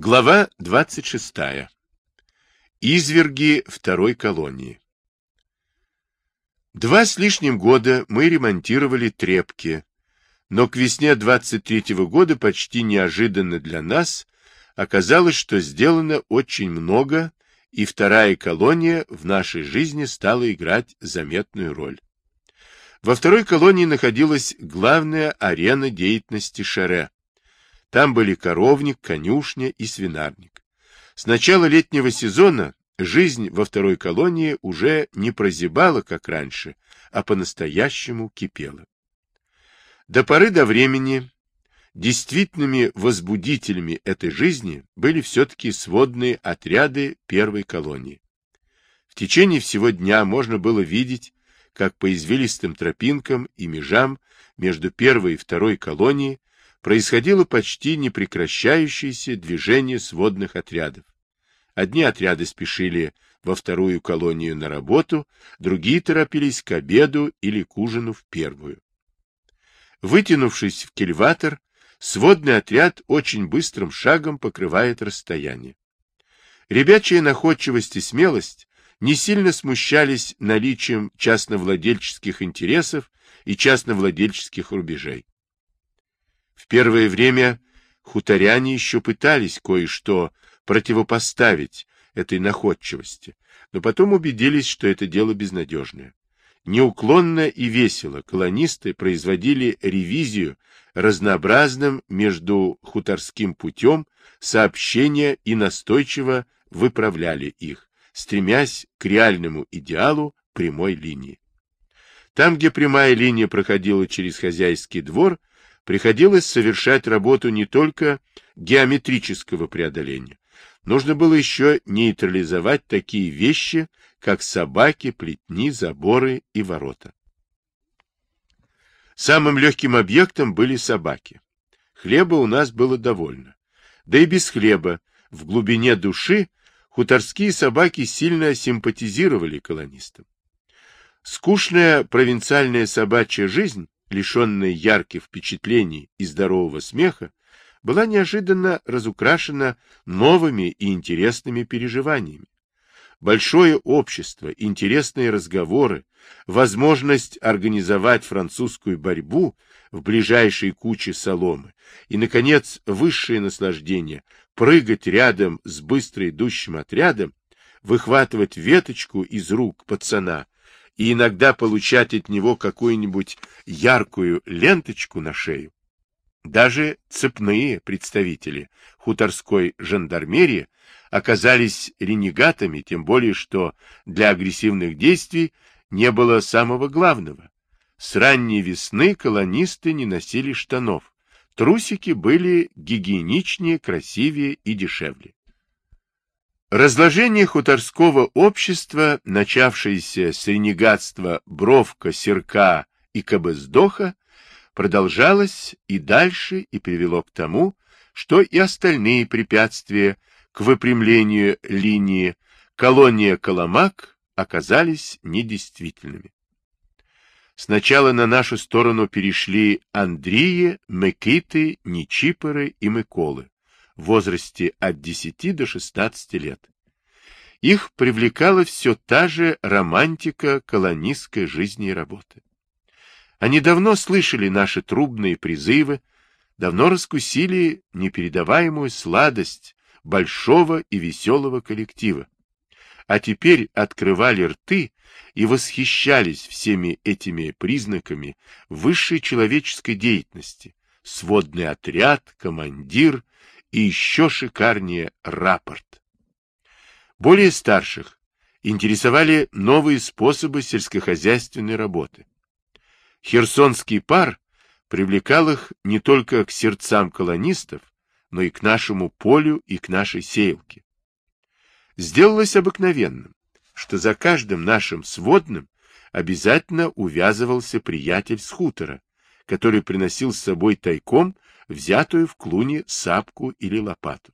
Глава 26. Изверги второй колонии. Два с лишним года мы ремонтировали трепки, но к весне 23 -го года почти неожиданно для нас оказалось, что сделано очень много, и вторая колония в нашей жизни стала играть заметную роль. Во второй колонии находилась главная арена деятельности Шаре, там были коровник, конюшня и свинарник. С начала летнего сезона жизнь во второй колонии уже не прозябала, как раньше, а по-настоящему кипела. До поры до времени действительными возбудителями этой жизни были все-таки сводные отряды первой колонии. В течение всего дня можно было видеть, как по извилистым тропинкам и межам между первой и второй колонией происходило почти непрекращающееся движение сводных отрядов. Одни отряды спешили во вторую колонию на работу, другие торопились к обеду или к ужину в первую. Вытянувшись в кильватор, сводный отряд очень быстрым шагом покрывает расстояние. Ребячья находчивость и смелость не сильно смущались наличием частновладельческих интересов и частновладельческих рубежей. Первое время хуторяне еще пытались кое-что противопоставить этой находчивости, но потом убедились, что это дело безнадежное. Неуклонно и весело колонисты производили ревизию разнообразным между хуторским путем сообщения и настойчиво выправляли их, стремясь к реальному идеалу прямой линии. Там, где прямая линия проходила через хозяйский двор, приходилось совершать работу не только геометрического преодоления. Нужно было еще нейтрализовать такие вещи, как собаки, плетни, заборы и ворота. Самым легким объектом были собаки. Хлеба у нас было довольно. Да и без хлеба, в глубине души, хуторские собаки сильно симпатизировали колонистам. Скучная провинциальная собачья жизнь лишенная ярких впечатлений и здорового смеха, была неожиданно разукрашена новыми и интересными переживаниями. Большое общество, интересные разговоры, возможность организовать французскую борьбу в ближайшей куче соломы и, наконец, высшее наслаждение прыгать рядом с быстро идущим отрядом, выхватывать веточку из рук пацана и иногда получать от него какую-нибудь яркую ленточку на шею. Даже цепные представители хуторской жандармерии оказались ренегатами, тем более что для агрессивных действий не было самого главного. С ранней весны колонисты не носили штанов. Трусики были гигиеничнее, красивее и дешевле. Разложение хуторского общества, начавшееся с ренегатства Бровка, Серка и Кабыздоха, продолжалось и дальше и привело к тому, что и остальные препятствия к выпрямлению линии колония Коломак оказались недействительными. Сначала на нашу сторону перешли Андрии, Мекиты, Нечипоры и Миколы в возрасте от 10 до 16 лет. Их привлекала все та же романтика колонистской жизни и работы. Они давно слышали наши трубные призывы, давно раскусили непередаваемую сладость большого и веселого коллектива, а теперь открывали рты и восхищались всеми этими признаками высшей человеческой деятельности, сводный отряд, командир, и еще шикарнее рапорт. Более старших интересовали новые способы сельскохозяйственной работы. Херсонский пар привлекал их не только к сердцам колонистов, но и к нашему полю и к нашей сеялке. Сделалось обыкновенным, что за каждым нашим сводным обязательно увязывался приятель с хутора, который приносил с собой тайком взятую в клуне сапку или лопату.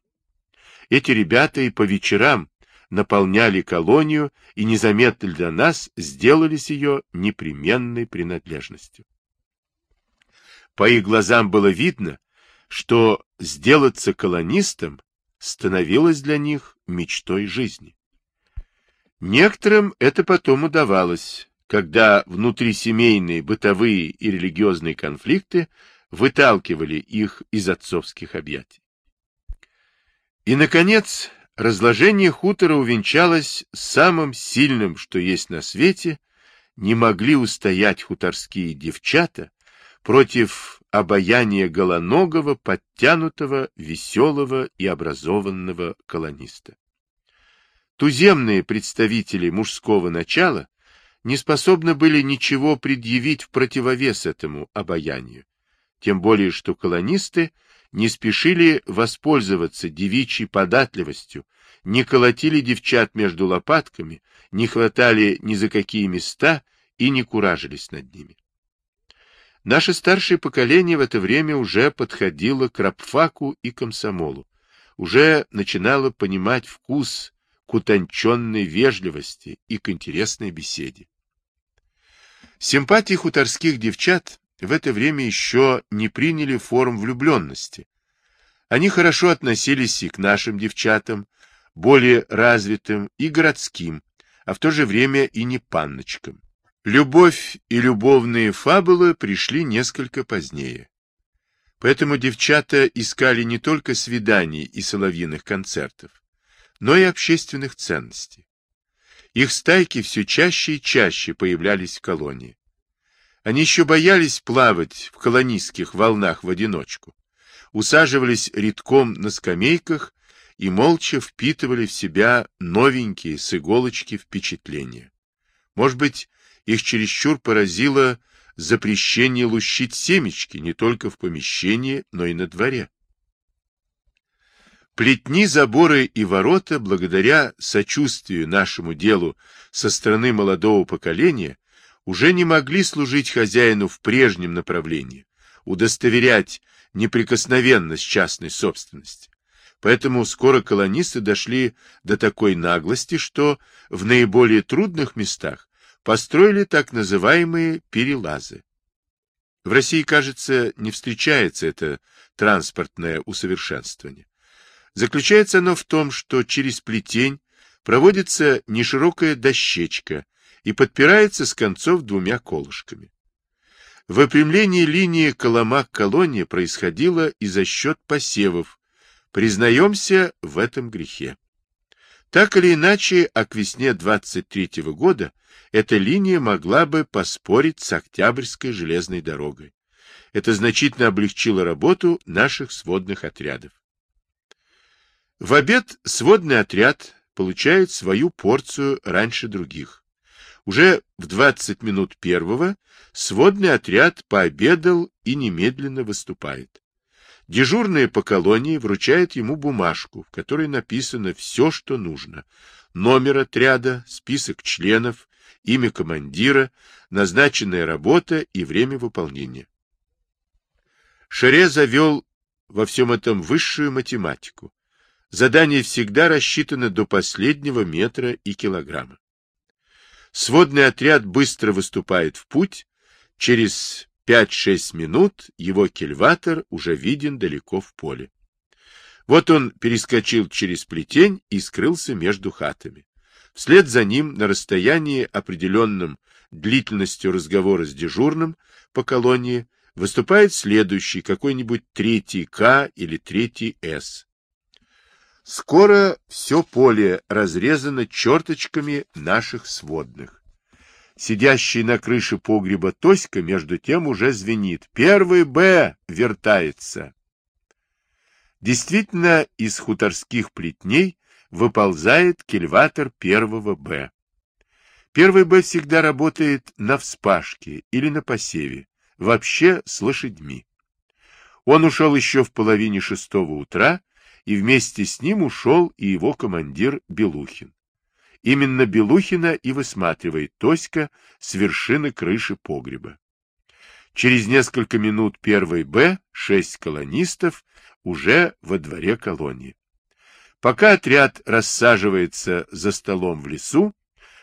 Эти ребята и по вечерам наполняли колонию и незаметно для нас сделались ее непременной принадлежностью. По их глазам было видно, что сделаться колонистом становилась для них мечтой жизни. Некоторым это потом удавалось, когда внутрисемейные, бытовые и религиозные конфликты выталкивали их из отцовских объятий. И, наконец, разложение хутора увенчалось самым сильным, что есть на свете, не могли устоять хуторские девчата против обаяния голоногого, подтянутого, веселого и образованного колониста. Туземные представители мужского начала не способны были ничего предъявить в противовес этому обаянию, тем более что колонисты не спешили воспользоваться девичьей податливостью, не колотили девчат между лопатками, не хватали ни за какие места и не куражились над ними. Наше старшее поколение в это время уже подходило к рабфаку и комсомолу, уже начинало понимать вкус к утонченной вежливости и к интересной беседе. Симпатии хуторских девчат в это время еще не приняли форм влюбленности. Они хорошо относились и к нашим девчатам, более развитым и городским, а в то же время и не панночкам. Любовь и любовные фабулы пришли несколько позднее. Поэтому девчата искали не только свиданий и соловьиных концертов, но и общественных ценностей. Их стайки все чаще и чаще появлялись в колонии. Они еще боялись плавать в колонистских волнах в одиночку, усаживались редком на скамейках и молча впитывали в себя новенькие с иголочки впечатления. Может быть, их чересчур поразило запрещение лущить семечки не только в помещении, но и на дворе. Плетни, заборы и ворота, благодаря сочувствию нашему делу со стороны молодого поколения, уже не могли служить хозяину в прежнем направлении, удостоверять неприкосновенность частной собственности. Поэтому скоро колонисты дошли до такой наглости, что в наиболее трудных местах построили так называемые перелазы. В России, кажется, не встречается это транспортное усовершенствование. Заключается оно в том, что через плетень проводится неширокая дощечка и подпирается с концов двумя колышками. Выпрямление линии Коломак-Колония происходило и за счет посевов. Признаемся в этом грехе. Так или иначе, а к весне 23 -го года эта линия могла бы поспорить с Октябрьской железной дорогой. Это значительно облегчило работу наших сводных отрядов. В обед сводный отряд получает свою порцию раньше других. Уже в 20 минут первого сводный отряд пообедал и немедленно выступает. Дежурные по колонии вручают ему бумажку, в которой написано все, что нужно. Номер отряда, список членов, имя командира, назначенная работа и время выполнения. Шаре завел во всем этом высшую математику. Задание всегда рассчитано до последнего метра и килограмма. Сводный отряд быстро выступает в путь. Через 5-6 минут его кильватор уже виден далеко в поле. Вот он перескочил через плетень и скрылся между хатами. Вслед за ним, на расстоянии, определенном длительностью разговора с дежурным по колонии, выступает следующий, какой-нибудь третий К или третий С. Скоро все поле разрезано черточками наших сводных. Сидящий на крыше погреба Тоська, между тем, уже звенит. «Первый Б вертается!» Действительно, из хуторских плетней выползает кильватор первого Б. Первый Б всегда работает на вспашке или на посеве, вообще с лошадьми. Он ушел еще в половине шестого утра, и вместе с ним ушел и его командир Белухин. Именно Белухина и высматривает Тоська с вершины крыши погреба. Через несколько минут первый Б, шесть колонистов, уже во дворе колонии. Пока отряд рассаживается за столом в лесу,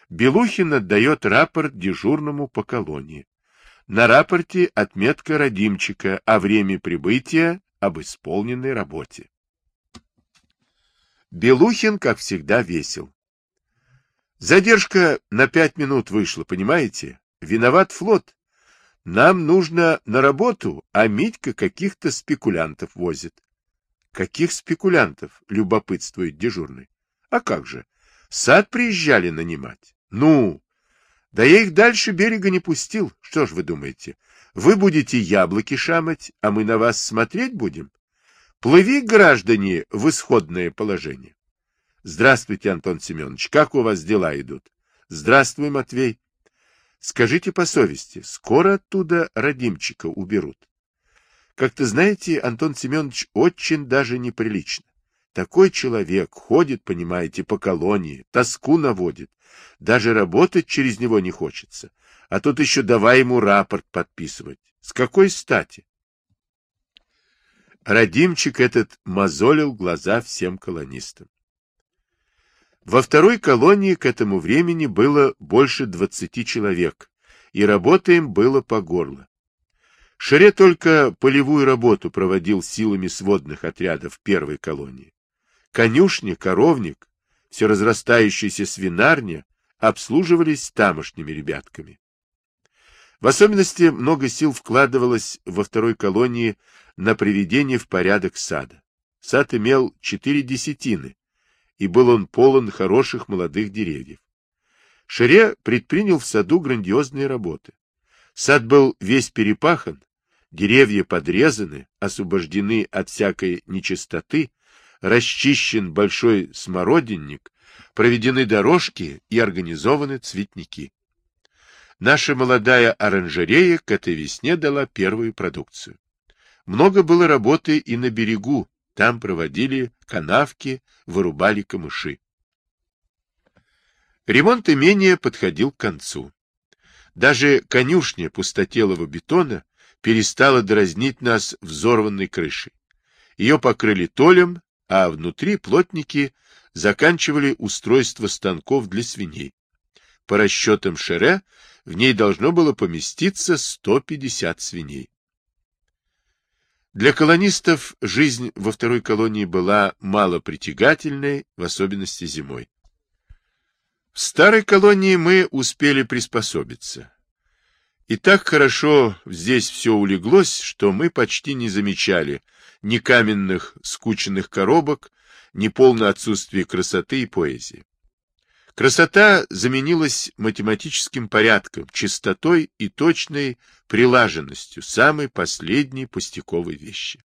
Белухин отдает рапорт дежурному по колонии. На рапорте отметка родимчика о время прибытия об исполненной работе. Белухин, как всегда, весел. Задержка на пять минут вышла, понимаете? Виноват флот. Нам нужно на работу, а Митька каких-то спекулянтов возит. Каких спекулянтов? Любопытствует дежурный. А как же? Сад приезжали нанимать. Ну, да я их дальше берега не пустил. Что ж вы думаете? Вы будете яблоки шамать, а мы на вас смотреть будем? Плыви, граждане, в исходное положение. Здравствуйте, Антон Семенович. Как у вас дела идут? Здравствуй, Матвей. Скажите по совести, скоро оттуда родимчика уберут? Как-то знаете, Антон Семенович, очень даже неприлично. Такой человек ходит, понимаете, по колонии, тоску наводит. Даже работать через него не хочется. А тут еще давай ему рапорт подписывать. С какой стати? Радимчик этот мозолил глаза всем колонистам. Во второй колонии к этому времени было больше двадцати человек, и работы им было по горло. Шере только полевую работу проводил силами сводных отрядов первой колонии. Конюшня, коровник, все разрастающаяся свинарня обслуживались тамошними ребятками. В особенности много сил вкладывалось во второй колонии на приведение в порядок сада. Сад имел четыре десятины, и был он полон хороших молодых деревьев. Шире предпринял в саду грандиозные работы. Сад был весь перепахан, деревья подрезаны, освобождены от всякой нечистоты, расчищен большой смородинник, проведены дорожки и организованы цветники. Наша молодая оранжерея к этой весне дала первую продукцию. Много было работы и на берегу, там проводили канавки, вырубали камыши. Ремонт имения подходил к концу. Даже конюшня пустотелого бетона перестала дразнить нас взорванной крышей. Ее покрыли толем, а внутри плотники заканчивали устройство станков для свиней. По расчетам Шере, в ней должно было поместиться 150 свиней. Для колонистов жизнь во второй колонии была мало притягательной, в особенности зимой. В старой колонии мы успели приспособиться. И так хорошо здесь все улеглось, что мы почти не замечали ни каменных скученных коробок, ни полное отсутствие красоты и поэзии. Красота заменилась математическим порядком, чистотой и точной прилаженностью самой последней пустяковой вещи.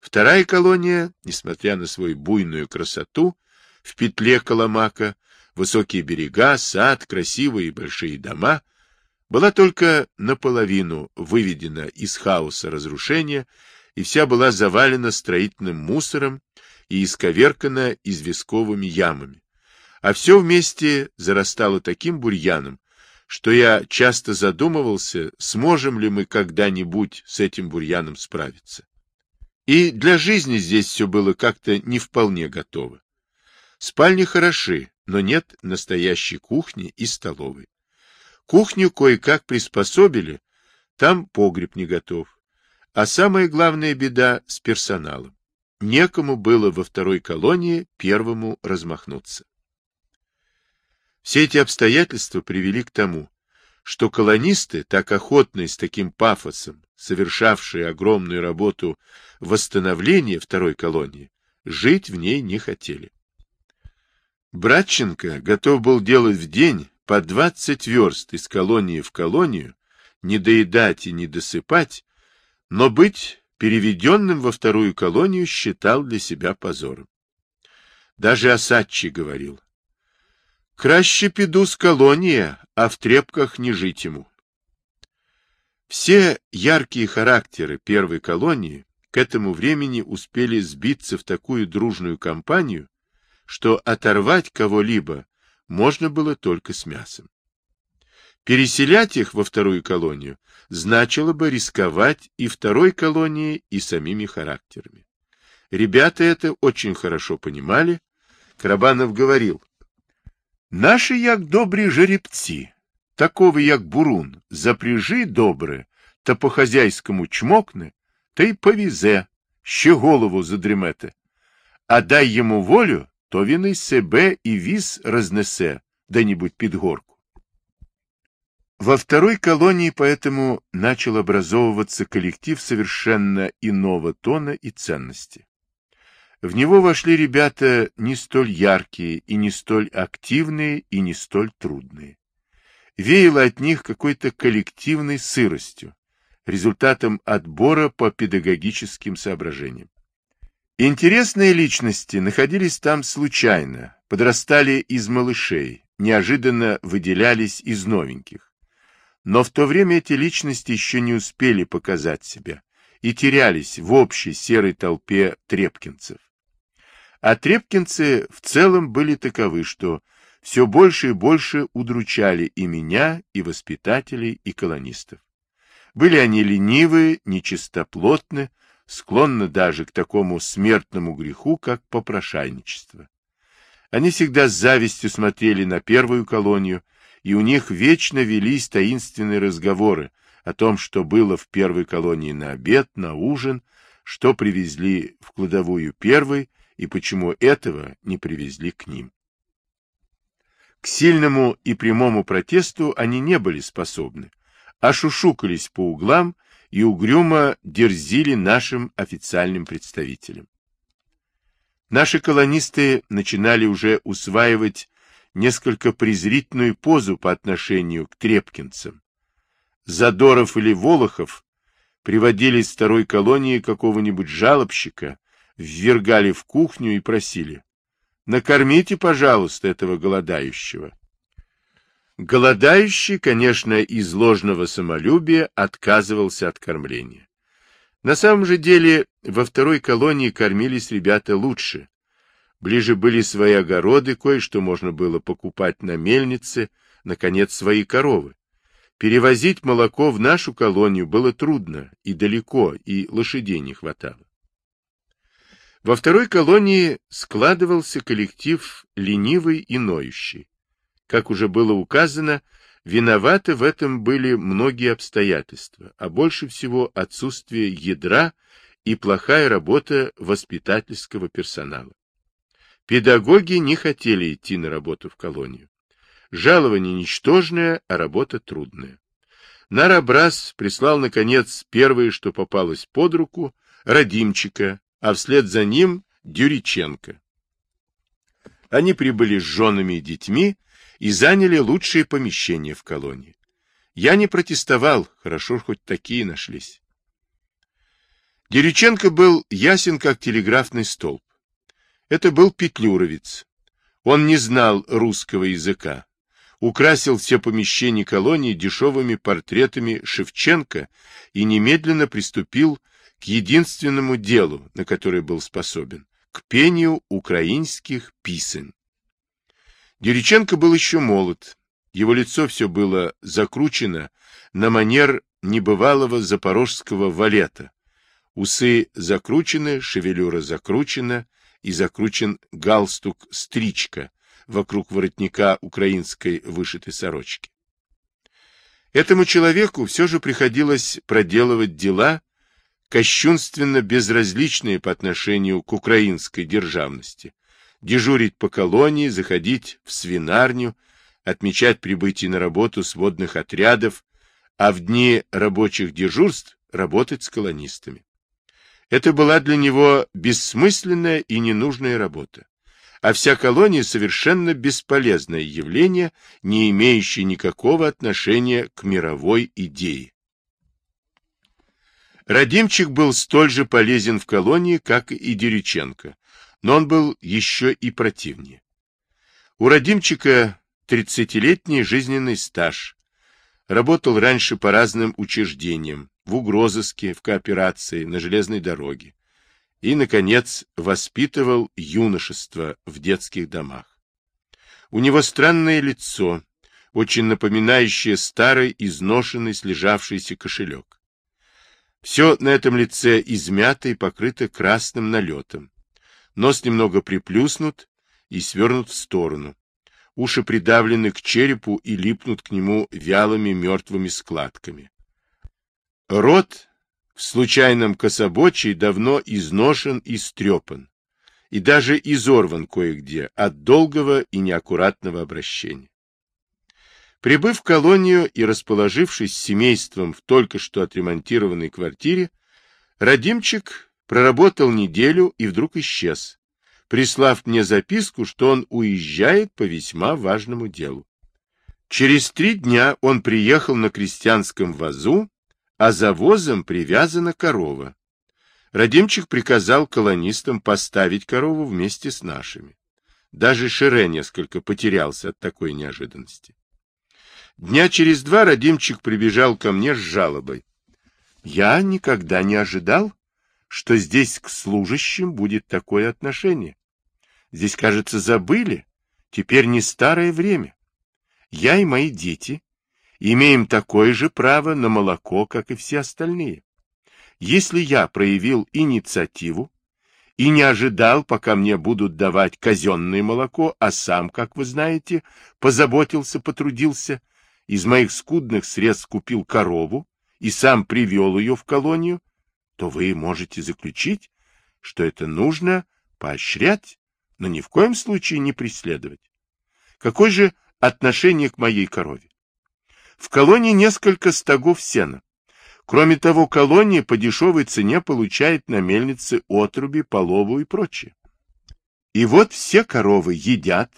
Вторая колония, несмотря на свою буйную красоту, в петле Коломака, высокие берега, сад, красивые большие дома, была только наполовину выведена из хаоса разрушения и вся была завалена строительным мусором и исковеркана известковыми ямами а все вместе зарастало таким бурьяном, что я часто задумывался, сможем ли мы когда-нибудь с этим бурьяном справиться. И для жизни здесь все было как-то не вполне готово. Спальни хороши, но нет настоящей кухни и столовой. Кухню кое-как приспособили, там погреб не готов. А самая главная беда с персоналом. Некому было во второй колонии первому размахнуться. Все эти обстоятельства привели к тому, что колонисты, так охотно и с таким пафосом, совершавшие огромную работу восстановления второй колонии, жить в ней не хотели. Братченко готов был делать в день по 20 верст из колонии в колонию, не доедать и не досыпать, но быть переведенным во вторую колонию считал для себя позором. Даже Осадчий говорил, Краще піду с колония, а в трепках не жить ему. Все яркие характеры первой колонии к этому времени успели сбиться в такую дружную компанию, что оторвать кого-либо можно было только с мясом. Переселять их во вторую колонию значило бы рисковать и второй колонией, и самими характерами. Ребята это очень хорошо понимали. Карабанов говорил, Наші як добрі жеребці, такого як бурун, запряжи добре та по хазяйському чмокне, та й повізе, ще голову задрімете. а дай ему волю, то вины себе и виз разнесе, да-нибудь під горку. Во второй колонии поэтому начал образовываться коллектив совершенно иного тона и ценности. В него вошли ребята не столь яркие и не столь активные и не столь трудные. Веяло от них какой-то коллективной сыростью, результатом отбора по педагогическим соображениям. Интересные личности находились там случайно, подрастали из малышей, неожиданно выделялись из новеньких. Но в то время эти личности еще не успели показать себя и терялись в общей серой толпе трепкинцев. А трепкинцы в целом были таковы, что все больше и больше удручали и меня, и воспитателей, и колонистов. Были они ленивы, нечистоплотны, склонны даже к такому смертному греху, как попрошайничество. Они всегда с завистью смотрели на первую колонию, и у них вечно велись таинственные разговоры о том, что было в первой колонии на обед, на ужин, что привезли в кладовую первой, и почему этого не привезли к ним. К сильному и прямому протесту они не были способны, а шушукались по углам и угрюмо дерзили нашим официальным представителям. Наши колонисты начинали уже усваивать несколько презрительную позу по отношению к трепкинцам. Задоров или Волохов приводили из второй колонии какого-нибудь жалобщика, ввергали в кухню и просили «Накормите, пожалуйста, этого голодающего». Голодающий, конечно, из ложного самолюбия отказывался от кормления. На самом же деле, во второй колонии кормились ребята лучше, Ближе были свои огороды, кое-что можно было покупать на мельнице, наконец, свои коровы. Перевозить молоко в нашу колонию было трудно и далеко, и лошадей не хватало. Во второй колонии складывался коллектив ленивый и ноющий. Как уже было указано, виноваты в этом были многие обстоятельства, а больше всего отсутствие ядра и плохая работа воспитательского персонала. Педагоги не хотели идти на работу в колонию. Жалование ничтожное, а работа трудная. Нарабрас прислал, наконец, первое, что попалось под руку, Радимчика, а вслед за ним Дюриченко. Они прибыли с женами и детьми и заняли лучшие помещения в колонии. Я не протестовал, хорошо хоть такие нашлись. Дерюченко был ясен, как телеграфный столб. Это был петлюровец. Он не знал русского языка. Украсил все помещения колонии дешевыми портретами Шевченко и немедленно приступил к единственному делу, на которое был способен, к пению украинских писем. Дериченко был еще молод. Его лицо все было закручено на манер небывалого запорожского валета. Усы закручены, шевелюра закручена, и закручен галстук-стричка вокруг воротника украинской вышитой сорочки. Этому человеку все же приходилось проделывать дела, кощунственно безразличные по отношению к украинской державности, дежурить по колонии, заходить в свинарню, отмечать прибытие на работу сводных отрядов, а в дни рабочих дежурств работать с колонистами. Это была для него бессмысленная и ненужная работа, а вся колония совершенно бесполезное явление, не имеющее никакого отношения к мировой идее. Радимчик был столь же полезен в колонии, как и Дерюченко, но он был еще и противнее. У Радимчика 30-летний жизненный стаж, работал раньше по разным учреждениям, в угрозыске, в кооперации, на железной дороге. И, наконец, воспитывал юношество в детских домах. У него странное лицо, очень напоминающее старый, изношенный, слежавшийся кошелек. Все на этом лице измято и покрыто красным налетом. Нос немного приплюснут и свернут в сторону. Уши придавлены к черепу и липнут к нему вялыми мертвыми складками. Рот в случайном кособочии давно изношен и стрепан, и даже изорван кое-где от долгого и неаккуратного обращения. Прибыв в колонию и расположившись с семейством в только что отремонтированной квартире, Радимчик проработал неделю и вдруг исчез, прислав мне записку, что он уезжает по весьма важному делу. Через три дня он приехал на крестьянском вазу, а за возом привязана корова. Радимчик приказал колонистам поставить корову вместе с нашими. Даже Шире несколько потерялся от такой неожиданности. Дня через два Радимчик прибежал ко мне с жалобой. Я никогда не ожидал, что здесь к служащим будет такое отношение. Здесь, кажется, забыли. Теперь не старое время. Я и мои дети имеем такое же право на молоко, как и все остальные. Если я проявил инициативу и не ожидал, пока мне будут давать казенное молоко, а сам, как вы знаете, позаботился, потрудился, из моих скудных средств купил корову и сам привел ее в колонию, то вы можете заключить, что это нужно поощрять, но ни в коем случае не преследовать. Какое же отношение к моей корове? В колонии несколько стогов сена. Кроме того, колония по дешевой цене получает на мельнице отруби, полову и прочее. И вот все коровы едят,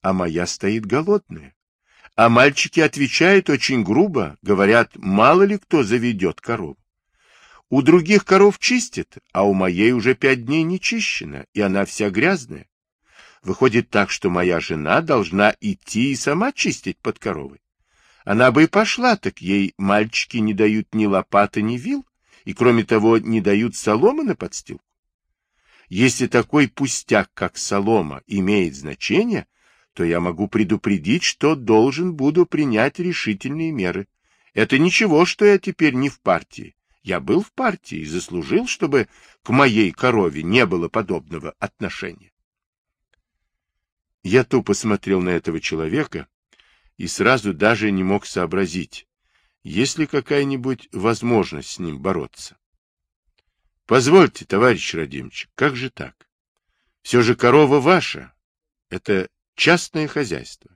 а моя стоит голодная. А мальчики отвечают очень грубо, говорят, мало ли кто заведет корову. У других коров чистят, а у моей уже пять дней не чищена, и она вся грязная. Выходит так, что моя жена должна идти и сама чистить под коровой. Она бы и пошла, так ей мальчики не дают ни лопаты, ни вил, и, кроме того, не дают соломы на подстилку. Если такой пустяк, как солома, имеет значение, то я могу предупредить, что должен буду принять решительные меры. Это ничего, что я теперь не в партии. Я был в партии и заслужил, чтобы к моей корове не было подобного отношения. Я тупо смотрел на этого человека, и сразу даже не мог сообразить, есть ли какая-нибудь возможность с ним бороться. Позвольте, товарищ Радимчик, как же так? Все же корова ваша. Это частное хозяйство.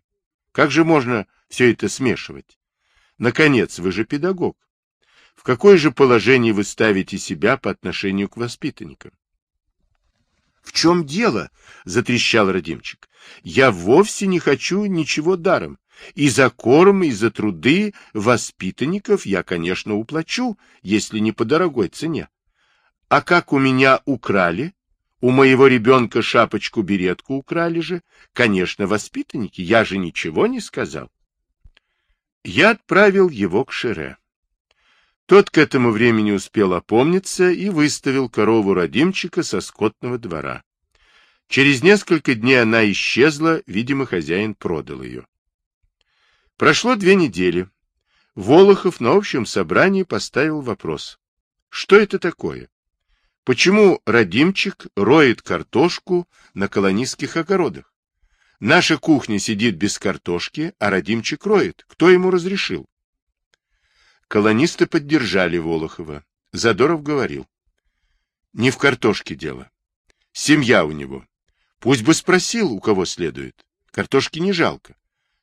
Как же можно все это смешивать? Наконец, вы же педагог. В какое же положение вы ставите себя по отношению к воспитанникам? — В чем дело? — затрещал Радимчик. — Я вовсе не хочу ничего даром. И за корм, и за труды воспитанников я, конечно, уплачу, если не по дорогой цене. А как у меня украли? У моего ребенка шапочку-беретку украли же. Конечно, воспитанники, я же ничего не сказал. Я отправил его к Шире. Тот к этому времени успел опомниться и выставил корову родимчика со скотного двора. Через несколько дней она исчезла, видимо, хозяин продал ее. Прошло две недели. Волохов на общем собрании поставил вопрос. Что это такое? Почему Радимчик роет картошку на колонистских огородах? Наша кухня сидит без картошки, а Радимчик роет. Кто ему разрешил? Колонисты поддержали Волохова. Задоров говорил. Не в картошке дело. Семья у него. Пусть бы спросил, у кого следует. Картошки не жалко.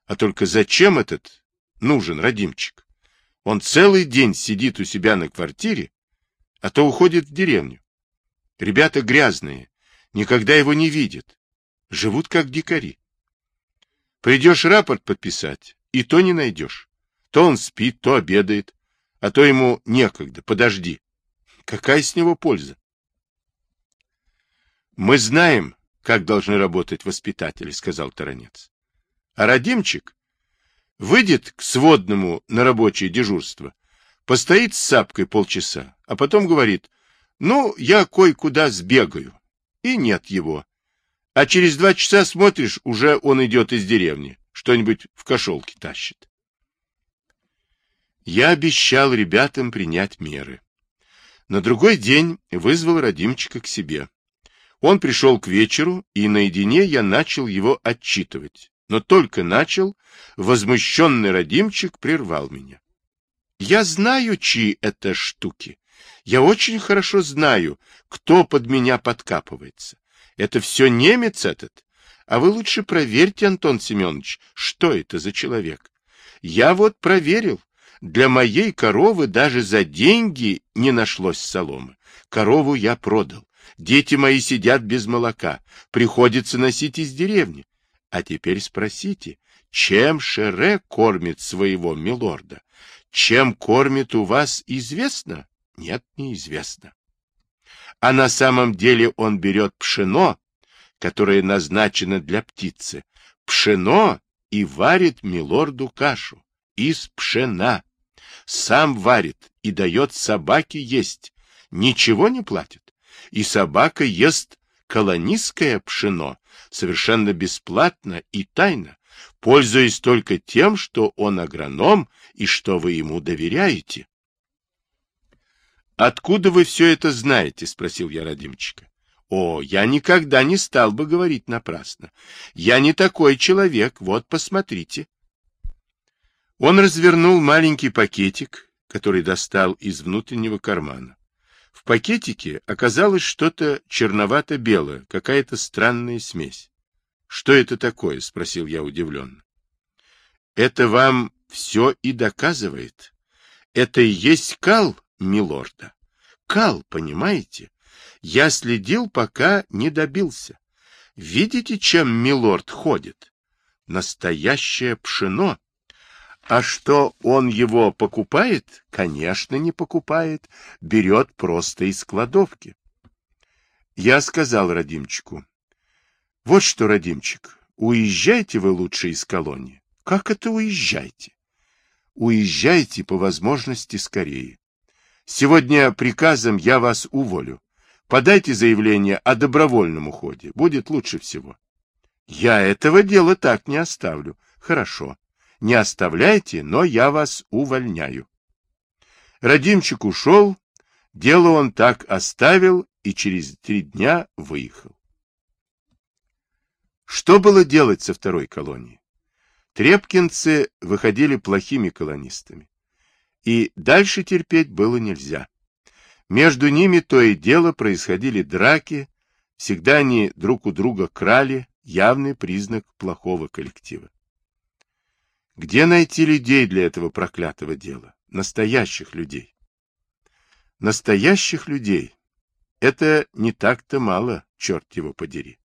А только зачем этот нужен родимчик? Он целый день сидит у себя на квартире, а то уходит в деревню. Ребята грязные, никогда его не видят. Живут как дикари. Придешь рапорт подписать, и то не найдешь. То он спит, то обедает, а то ему некогда, подожди. Какая с него польза? Мы знаем, как должны работать воспитатели, сказал Таранец. А Радимчик выйдет к сводному на рабочее дежурство, постоит с сапкой полчаса, а потом говорит, ну, я кое-куда сбегаю. И нет его. А через два часа смотришь, уже он идет из деревни, что-нибудь в кошелке тащит. Я обещал ребятам принять меры. На другой день вызвал Радимчика к себе. Он пришел к вечеру, и наедине я начал его отчитывать. Но только начал, возмущенный родимчик прервал меня. Я знаю, чьи это штуки. Я очень хорошо знаю, кто под меня подкапывается. Это все немец этот? А вы лучше проверьте, Антон Семенович, что это за человек. Я вот проверил. Для моей коровы даже за деньги не нашлось соломы. Корову я продал. Дети мои сидят без молока. Приходится носить из деревни. А теперь спросите, чем Шере кормит своего милорда? Чем кормит у вас, известно? Нет, неизвестно. А на самом деле он берет пшено, которое назначено для птицы, пшено и варит милорду кашу из пшена. Сам варит и дает собаке есть. Ничего не платит. И собака ест колонистское пшено совершенно бесплатно и тайно, пользуясь только тем, что он агроном и что вы ему доверяете. «Откуда вы все это знаете?» — спросил я Радимчика. «О, я никогда не стал бы говорить напрасно. Я не такой человек, вот посмотрите». Он развернул маленький пакетик, который достал из внутреннего кармана. В пакетике оказалось что-то черновато-белое, какая-то странная смесь. — Что это такое? — спросил я удивленно. — Это вам все и доказывает. Это и есть кал, милорда. Кал, понимаете? Я следил, пока не добился. Видите, чем милорд ходит? Настоящее пшено. А что он его покупает? Конечно, не покупает. Берет просто из кладовки. Я сказал Радимчику. Вот что, Радимчик, уезжайте вы лучше из колонии. Как это уезжайте? Уезжайте по возможности скорее. Сегодня приказом я вас уволю. Подайте заявление о добровольном уходе. Будет лучше всего. Я этого дела так не оставлю. Хорошо не оставляйте, но я вас увольняю. Радимчик ушел, дело он так оставил и через три дня выехал. Что было делать со второй колонией? Трепкинцы выходили плохими колонистами. И дальше терпеть было нельзя. Между ними то и дело происходили драки, всегда они друг у друга крали, явный признак плохого коллектива. Где найти людей для этого проклятого дела? Настоящих людей. Настоящих людей. Это не так-то мало, черт его подери.